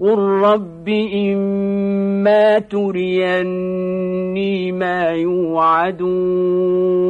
قل رب إما تريني ما يوعدون